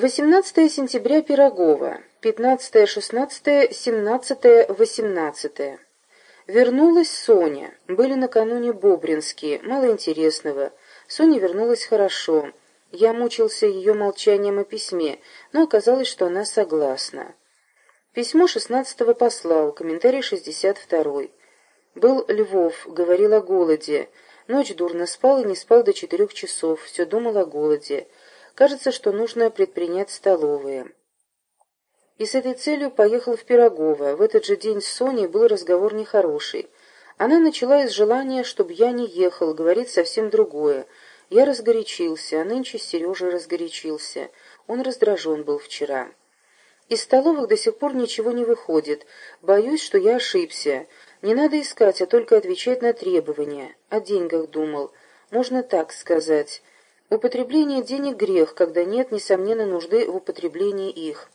18 сентября Пирогова. 15, 16, 17, 18. Вернулась Соня. Были накануне Бобринские. Мало интересного. Соня вернулась хорошо. Я мучился ее молчанием о письме, но оказалось, что она согласна. Письмо 16 послал, комментарий 62. Был Львов, говорил о голоде. Ночь дурно спал и не спал до четырех часов, все думал о голоде. Кажется, что нужно предпринять столовые. И с этой целью поехал в Пирогово. В этот же день с Соней был разговор нехороший. Она начала из желания, чтобы я не ехал, говорит совсем другое. Я разгорячился, а нынче Сережа разгорячился. Он раздражен был вчера. Из столовых до сих пор ничего не выходит. Боюсь, что я ошибся. Не надо искать, а только отвечать на требования. О деньгах думал. Можно так сказать. Употребление денег – грех, когда нет, несомненно, нужды в употреблении их.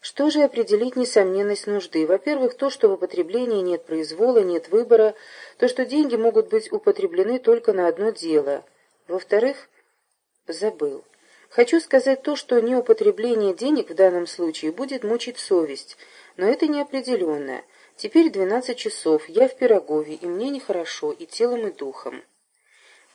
Что же определить несомненность нужды? Во-первых, то, что в употреблении нет произвола, нет выбора, то, что деньги могут быть употреблены только на одно дело. Во-вторых, забыл. Хочу сказать то, что неупотребление денег в данном случае будет мучить совесть, но это неопределенно. Теперь 12 часов, я в Пирогове, и мне нехорошо, и телом, и духом.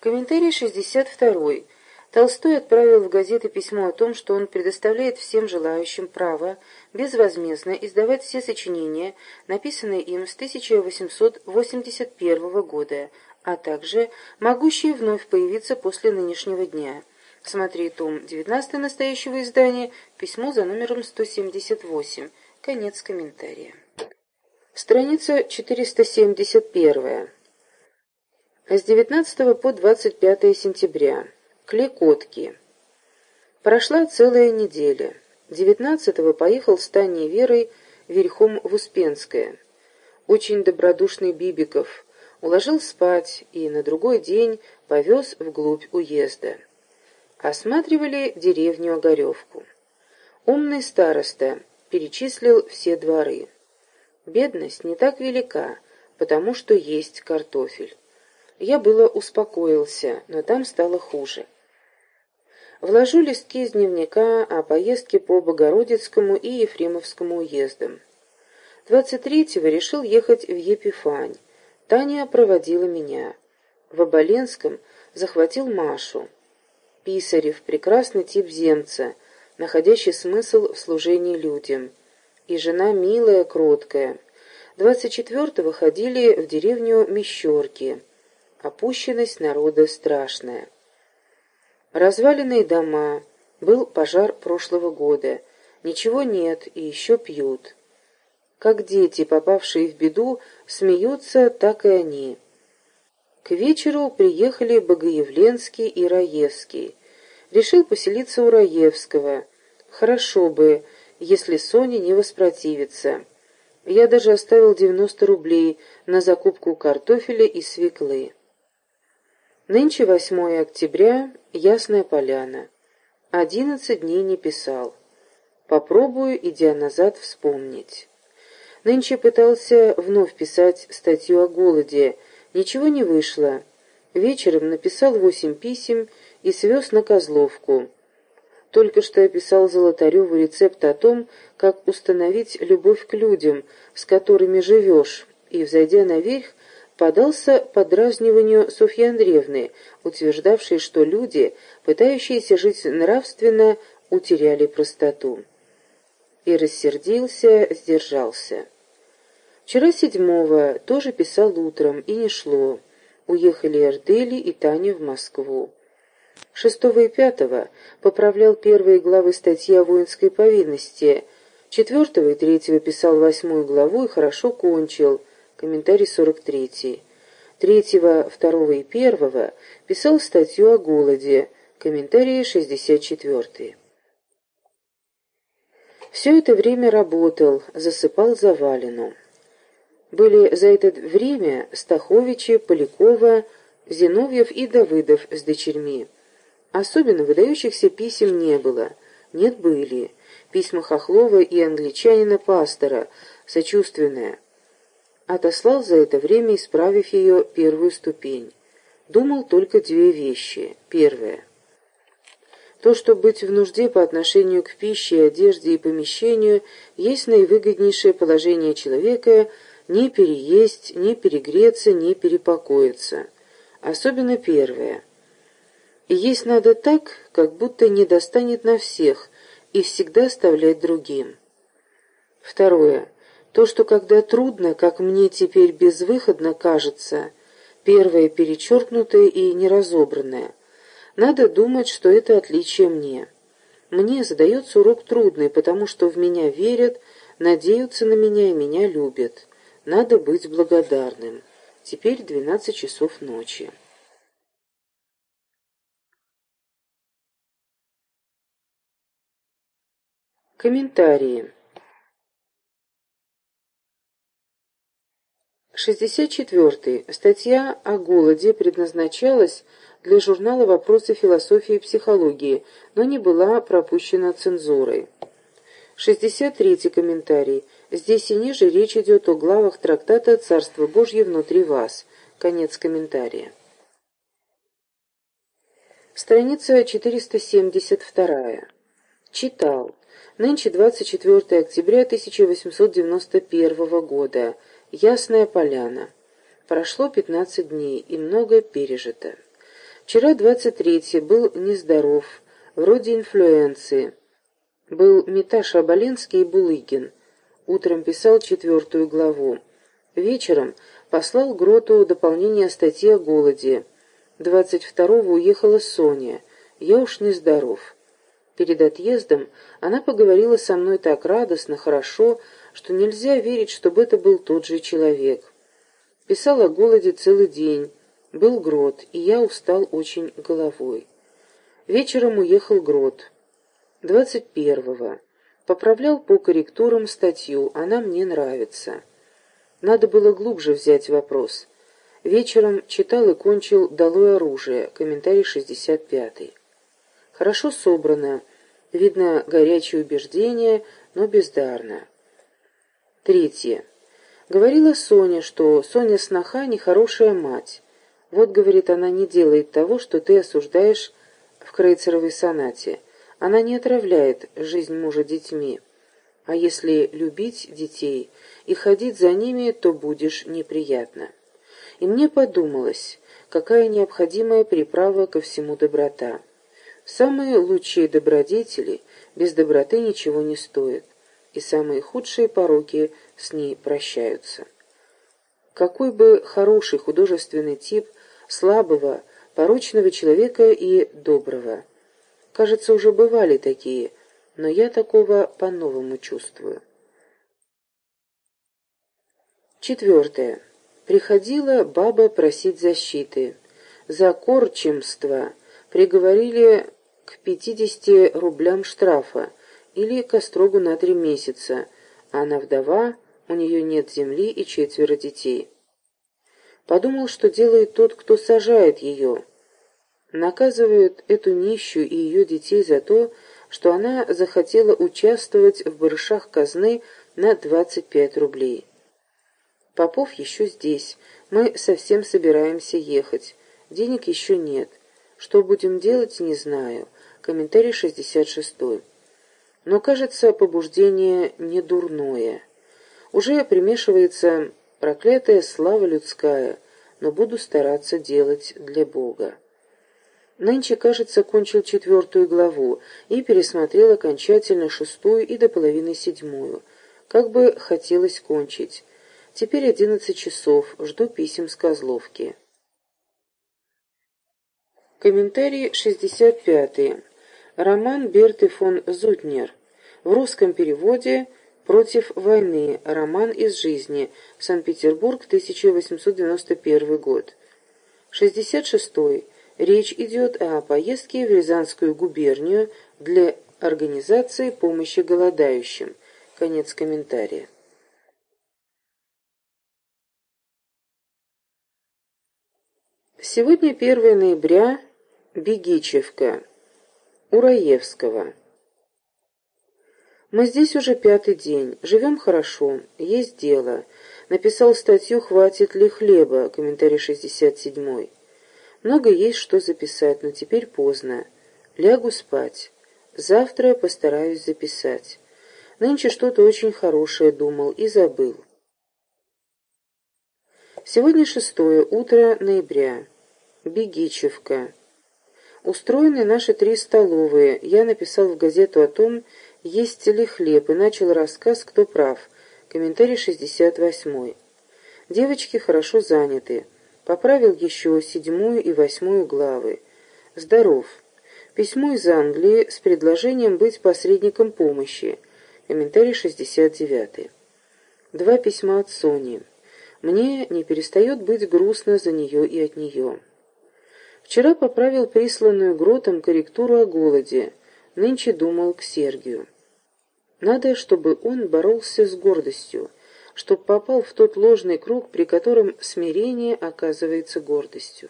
Комментарий 62. Толстой отправил в газеты письмо о том, что он предоставляет всем желающим право безвозмездно издавать все сочинения, написанные им с 1881 года, а также могущие вновь появиться после нынешнего дня. Смотри том 19 настоящего издания, письмо за номером 178. Конец комментария. Страница 471. С 19 по 25 сентября. Кликотки. Прошла целая неделя. 19-го поехал с Таней Верой верхом в Успенское. Очень добродушный Бибиков. Уложил спать и на другой день повез вглубь уезда. Осматривали деревню Огаревку. Умный староста перечислил все дворы. Бедность не так велика, потому что есть картофель. Я было успокоился, но там стало хуже. Вложу листки из дневника о поездке по Богородицкому и Ефремовскому уездам. 23-го решил ехать в Епифань. Таня проводила меня. В Оболенском захватил Машу. Писарев — прекрасный тип земца, находящий смысл в служении людям. И жена милая, кроткая. 24-го ходили в деревню Мещерки — Опущенность народа страшная. Разваленные дома. Был пожар прошлого года. Ничего нет, и еще пьют. Как дети, попавшие в беду, смеются, так и они. К вечеру приехали Богоявленский и Раевский. Решил поселиться у Раевского. Хорошо бы, если Соня не воспротивится. Я даже оставил 90 рублей на закупку картофеля и свеклы. Нынче 8 октября, Ясная Поляна. Одиннадцать дней не писал. Попробую, идя назад, вспомнить. Нынче пытался вновь писать статью о голоде. Ничего не вышло. Вечером написал восемь писем и свез на Козловку. Только что я писал Золотареву рецепт о том, как установить любовь к людям, с которыми живешь, и, взойдя наверх, подался подразниванию Софьи Андреевны, утверждавшей, что люди, пытающиеся жить нравственно, утеряли простоту. И рассердился, сдержался. Вчера седьмого тоже писал утром, и не шло. Уехали Эрдели и Таня в Москву. Шестого и пятого поправлял первые главы статьи о воинской повинности. Четвертого и третьего писал восьмую главу и хорошо кончил – Комментарий 43. Третьего, второго и первого писал статью о голоде. Комментарий 64. Все это время работал, засыпал завалину. Были за это время Стаховичи, Полякова, Зиновьев и Давыдов с дочерьми. Особенно выдающихся писем не было. Нет, были. Письма Хохлова и англичанина-пастора, сочувственное отослал за это время, исправив ее первую ступень. Думал только две вещи. Первое. То, что быть в нужде по отношению к пище, одежде и помещению, есть наивыгоднейшее положение человека не переесть, не перегреться, не перепокоиться. Особенно первое. И есть надо так, как будто не достанет на всех, и всегда оставлять другим. Второе. То, что когда трудно, как мне теперь безвыходно кажется, первое перечеркнутое и неразобранное – надо думать, что это отличие мне. Мне задается урок трудный, потому что в меня верят, надеются на меня и меня любят. Надо быть благодарным. Теперь двенадцать часов ночи. Комментарии. 64. Статья о голоде предназначалась для журнала «Вопросы философии и психологии», но не была пропущена цензурой. 63 комментарий. Здесь и ниже речь идет о главах трактата «Царство Божье внутри вас». Конец комментария. Страница 472. Читал. Нынче 24 октября 1891 года. Ясная поляна. Прошло 15 дней, и многое пережито. Вчера, 23-й, был нездоров, вроде инфлюенции. Был Миташа Аболенский и Булыгин. Утром писал четвертую главу. Вечером послал Гроту дополнение статьи о голоде. 22-го уехала Соня. Я уж нездоров. Перед отъездом она поговорила со мной так радостно, хорошо, что нельзя верить, чтобы это был тот же человек. Писал о голоде целый день был грот, и я устал очень головой. Вечером уехал грот. Двадцать первого. Поправлял по корректурам статью, она мне нравится. Надо было глубже взять вопрос. Вечером читал и кончил «Долой оружие», комментарий 65 Хорошо собрано, видно горячее убеждение, но бездарно. Третье. Говорила Соня, что Соня сноха нехорошая мать. Вот, говорит, она не делает того, что ты осуждаешь в Крейцеровой сонате. Она не отравляет жизнь мужа детьми. А если любить детей и ходить за ними, то будешь неприятно. И мне подумалось, какая необходимая приправа ко всему доброта. Самые лучшие добродетели без доброты ничего не стоят, и самые худшие пороки с ней прощаются. Какой бы хороший художественный тип – слабого, порочного человека и доброго. Кажется, уже бывали такие, но я такого по-новому чувствую. Четвертое. Приходила баба просить защиты. За корчемство приговорили к 50 рублям штрафа или к острогу на три месяца, а она вдова, у нее нет земли и четверо детей. Подумал, что делает тот, кто сажает ее. Наказывают эту нищую и ее детей за то, что она захотела участвовать в барышах казны на 25 рублей. Попов еще здесь. Мы совсем собираемся ехать. Денег еще нет. Что будем делать, не знаю. Комментарий 66. Но, кажется, побуждение не дурное. Уже примешивается Проклятая слава людская, но буду стараться делать для Бога. Нынче, кажется, кончил четвертую главу и пересмотрел окончательно шестую и до половины седьмую. Как бы хотелось кончить. Теперь одиннадцать часов, жду писем с Козловки. Комментарий 65. Роман Берты фон Зутнер. В русском переводе Против войны. Роман из жизни. Санкт-Петербург, 1891 год. 66. -й. Речь идет о поездке в Рязанскую губернию для организации помощи голодающим. Конец комментария. Сегодня 1 ноября. Бегичевка. Ураевского. Мы здесь уже пятый день, живем хорошо, есть дело. Написал статью «Хватит ли хлеба?» комментарий 67 Много есть что записать, но теперь поздно. Лягу спать. Завтра постараюсь записать. Нынче что-то очень хорошее думал и забыл. Сегодня шестое утро ноября. Бегичевка. Устроены наши три столовые. Я написал в газету о том, есть ли хлеб, и начал рассказ «Кто прав?». Комментарий 68. Девочки хорошо заняты. Поправил еще седьмую и восьмую главы. Здоров. Письмо из Англии с предложением быть посредником помощи. Комментарий 69. Два письма от Сони. Мне не перестает быть грустно за нее и от нее. Вчера поправил присланную Гротом корректуру о голоде. Нынче думал к Сергию. Надо, чтобы он боролся с гордостью, чтобы попал в тот ложный круг, при котором смирение оказывается гордостью.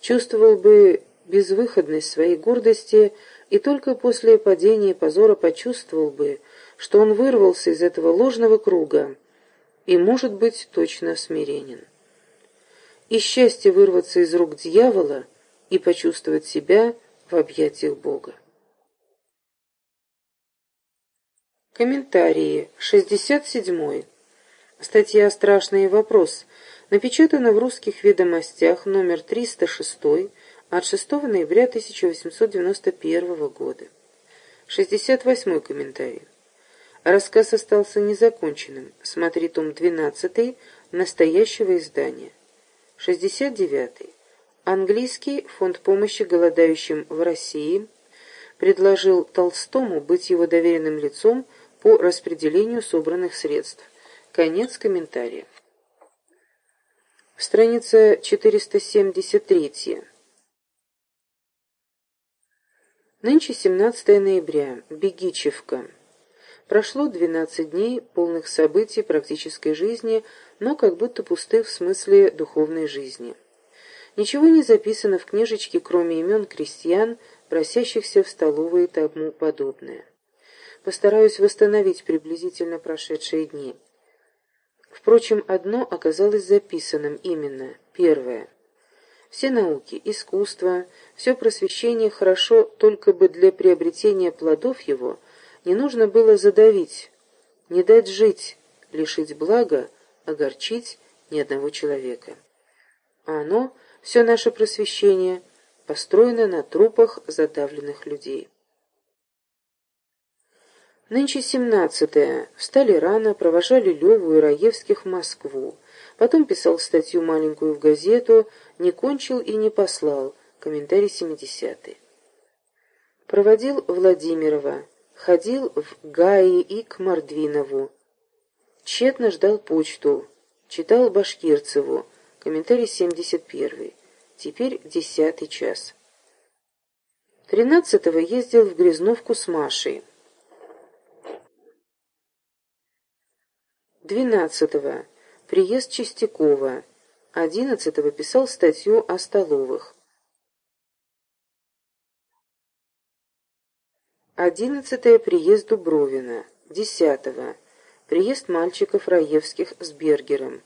Чувствовал бы безвыходность своей гордости и только после падения позора почувствовал бы, что он вырвался из этого ложного круга и может быть точно смиренен. И счастье вырваться из рук дьявола и почувствовать себя в объятиях Бога. Комментарии. 67. Статья «Страшный вопрос» напечатана в «Русских ведомостях» номер 306 от 6 ноября 1891 года. 68 комментарий. Рассказ остался незаконченным. Смотри том 12 настоящего издания. 69. Английский фонд помощи голодающим в России предложил Толстому быть его доверенным лицом по распределению собранных средств. Конец комментария. Страница 473. Нынче 17 ноября. Бегичевка. Прошло 12 дней, полных событий практической жизни, но как будто пустых в смысле духовной жизни. Ничего не записано в книжечке, кроме имен крестьян, просящихся в столовые и тому подобное. Постараюсь восстановить приблизительно прошедшие дни. Впрочем, одно оказалось записанным именно, первое. Все науки, искусство, все просвещение хорошо, только бы для приобретения плодов его не нужно было задавить, не дать жить, лишить блага, огорчить ни одного человека. А оно, все наше просвещение, построено на трупах задавленных людей. Нынче семнадцатое. Встали рано, провожали Леву и Раевских в Москву. Потом писал статью маленькую в газету, не кончил и не послал. Комментарий семидесятый. Проводил Владимирова. Ходил в Гаи и к Мордвинову. Тщетно ждал почту. Читал Башкирцеву. Комментарий семьдесят первый. Теперь десятый час. Тринадцатого ездил в Грязновку с Машей. Двенадцатого. Приезд Чистякова. Одиннадцатого писал статью о столовых. Одиннадцатое. Приезд Дубровина. Десятого. Приезд мальчиков Раевских с Бергером.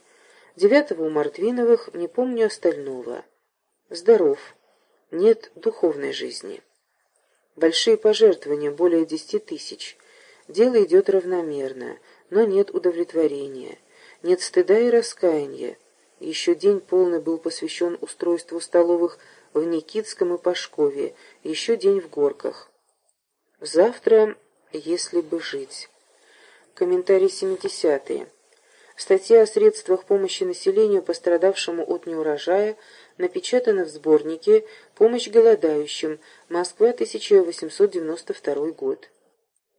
Девятого у Мартвиновых, не помню остального. Здоров. Нет духовной жизни. Большие пожертвования, более десяти тысяч. Дело идет равномерно но нет удовлетворения, нет стыда и раскаяния. Еще день полный был посвящен устройству столовых в Никитском и Пашкове, еще день в Горках. Завтра, если бы жить. Комментарий 70 Статья о средствах помощи населению, пострадавшему от неурожая, напечатана в сборнике «Помощь голодающим. Москва, 1892 год».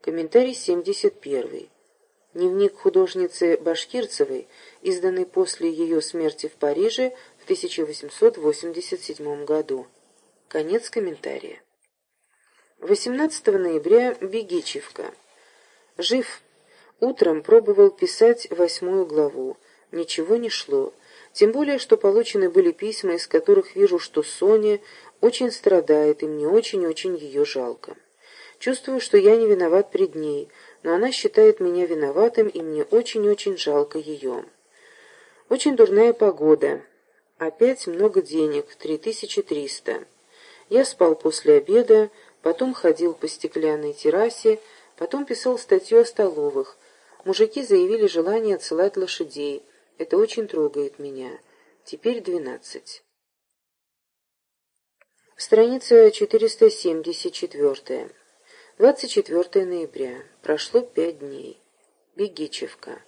Комментарий 71. Дневник художницы Башкирцевой, изданный после ее смерти в Париже в 1887 году. Конец комментария. 18 ноября. Бегичевка. Жив. Утром пробовал писать восьмую главу. Ничего не шло. Тем более, что получены были письма, из которых вижу, что Соня очень страдает, и мне очень-очень ее жалко. Чувствую, что я не виноват пред ней, но она считает меня виноватым, и мне очень-очень жалко ее. Очень дурная погода. Опять много денег, 3300. Я спал после обеда, потом ходил по стеклянной террасе, потом писал статью о столовых. Мужики заявили желание отсылать лошадей. Это очень трогает меня. Теперь двенадцать. Страница 474. 24 ноября. Прошло пять дней. Бегичевка.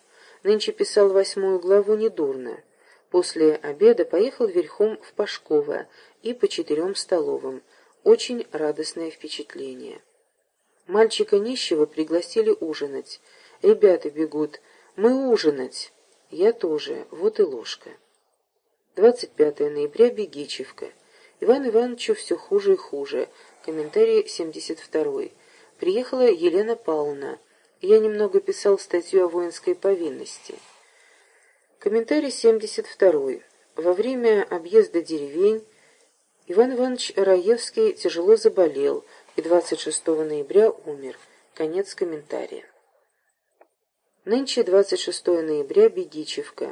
Нынче писал восьмую главу недурно. После обеда поехал верхом в Пашково и по четырем столовым. Очень радостное впечатление. Мальчика нищего пригласили ужинать. Ребята бегут. Мы ужинать. Я тоже. Вот и ложка. 25 ноября. Бегичевка. Иван Ивановичу все хуже и хуже. Комментарий 72. Приехала Елена Павловна. Я немного писал статью о воинской повинности. Комментарий 72. Во время объезда деревень Иван Иванович Раевский тяжело заболел и 26 ноября умер. Конец комментария. Нынче 26 ноября Бегичевка.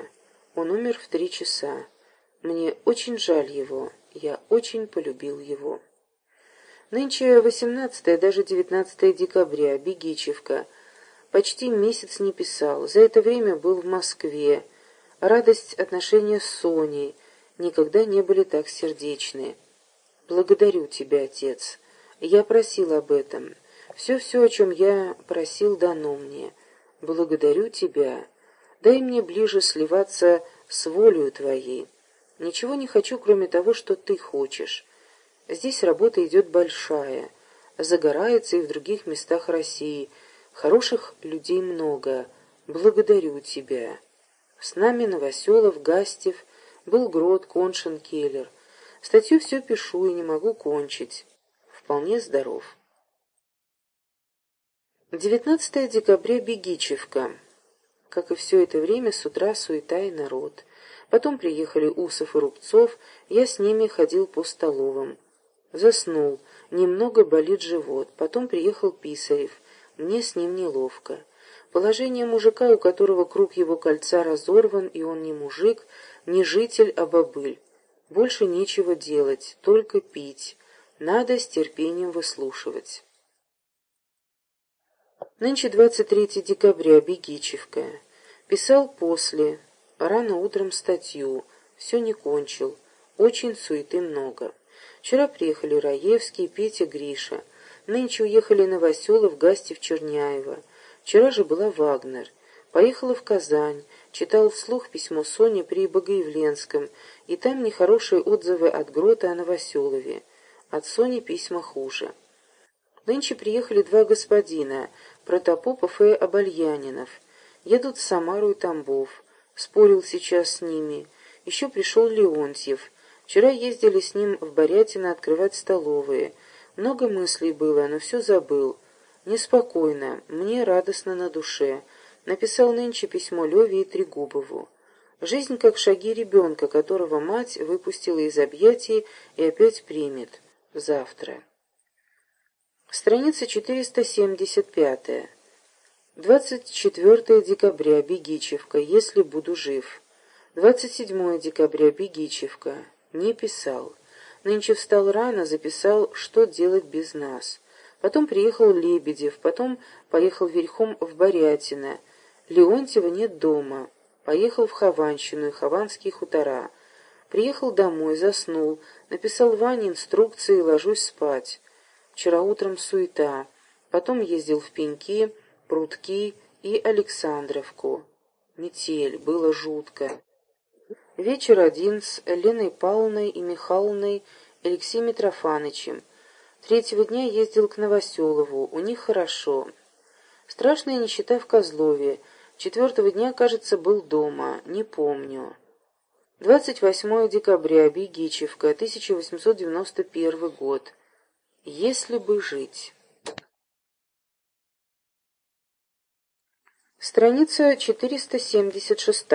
Он умер в три часа. Мне очень жаль его. Я очень полюбил его. Нынче 18 даже 19 декабря. Бегичевка. Почти месяц не писал. За это время был в Москве. Радость отношения с Соней никогда не были так сердечны. Благодарю тебя, отец. Я просил об этом. Все-все, о чем я просил, дано мне. Благодарю тебя. Дай мне ближе сливаться с волею твоей. Ничего не хочу, кроме того, что ты хочешь. Здесь работа идет большая. Загорается и в других местах России — Хороших людей много. Благодарю тебя. С нами Новоселов, Гастев, был Грот, Коншин, Келлер. Статью все пишу и не могу кончить. Вполне здоров. 19 декабря Бегичевка. Как и все это время, с утра суета и народ. Потом приехали Усов и Рубцов, я с ними ходил по столовым. Заснул, немного болит живот. Потом приехал Писарев. Мне с ним неловко. Положение мужика, у которого круг его кольца разорван, и он не мужик, не житель, а бобыль. Больше нечего делать, только пить. Надо с терпением выслушивать. Нынче 23 декабря, Бегичевка. Писал после, рано утром статью, все не кончил, очень суеты много. Вчера приехали Раевский, Петя, Гриша. Нынче уехали Новоселов, Гастев, Черняева. Вчера же была Вагнер. Поехала в Казань, читал вслух письмо Соне при Богоявленском, и там нехорошие отзывы от Грота о Новоселове. От Сони письма хуже. Нынче приехали два господина, Протопопов и Обальянинов. Едут в Самару и Тамбов. Спорил сейчас с ними. Еще пришел Леонтьев. Вчера ездили с ним в Борятино открывать столовые. Много мыслей было, но все забыл. Неспокойно, мне радостно на душе. Написал нынче письмо Леве и Трегубову. Жизнь как шаги ребенка, которого мать выпустила из объятий и опять примет. Завтра. Страница 475. 24 декабря. Бегичевка. Если буду жив. 27 декабря. Бегичевка. Не писал. Нынче встал рано, записал, что делать без нас. Потом приехал Лебедев, потом поехал верхом в Борятино. Леонтьева нет дома. Поехал в Хованщину и Хованские хутора. Приехал домой, заснул, написал Ване инструкции, ложусь спать. Вчера утром суета. Потом ездил в Пеньки, Прудки и Александровку. Метель, было жутко. Вечер один с Леной Павловной и Михайловной Алексеем Митрофанычем. Третьего дня ездил к Новоселову, у них хорошо. Страшная нищета в Козлове. Четвертого дня, кажется, был дома, не помню. 28 декабря, Бегичевка, 1891 год. Если бы жить. Страница 476.